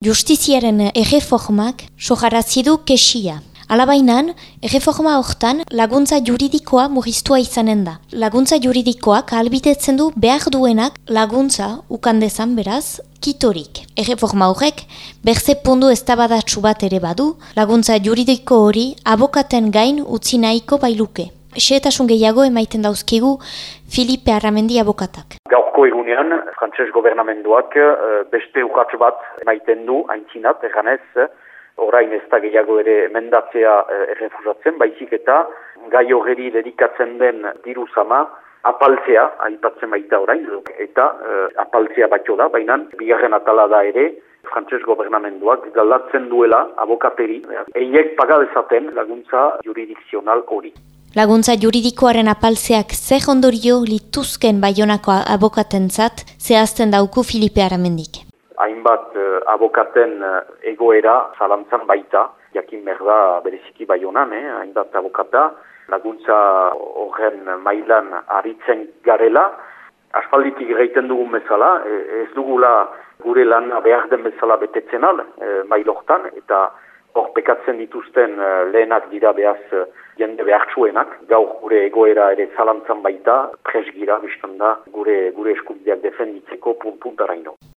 Justiziaren erreformak sojaratzi du kesia. Alabainan, erreforma hortan laguntza juridikoa murriztua izanen da. Laguntza juridikoak albitetzen du behar duenak laguntza ukandezan beraz kitorik. Erreforma horrek berze pundu eztabadatsu bat ere badu, laguntza juridiko hori abokaten gain utzi nahiko bailuke. Xeetasun gehiago emaiten dauzkigu Filipe Arramendi abokatak. Gaurko egunean, frantses gobernamenduak eh, beste ukatz bat emaiten du haintzinat, eganez, orain ez da gehiago ere mendatzea eh, errefusatzen, baizik eta gai horreri dedikatzen den diru zama apaltzea, aipatzen baita orain, eta apaltzea batxo da, baina bigarren atala da ere, frantses gobernamenduak galatzen duela abokateri, eiek pagadezaten laguntza juridikzional hori. Laguntza juridikoaren apaltzeak zer ondorio lituzken baionako abokatentzat zehazten dauku Filipe Aramendik. Hainbat uh, abokaten uh, egoera zalantzan baita, jakin merda bereziki baionan, eh? hainbat abokata, laguntza horren mailan aritzen garela, aspalditik gaiten dugun bezala, ez dugula gure lan behar den bezala betetzen al, e, mailortan, eta hor pekatzen dituzten lehenak dira behaz jende behartsuenak, gaur gure egoera ere zalantzan baita, presgira, biztan da, gure, gure eskubideak defenditzeko puntaraino.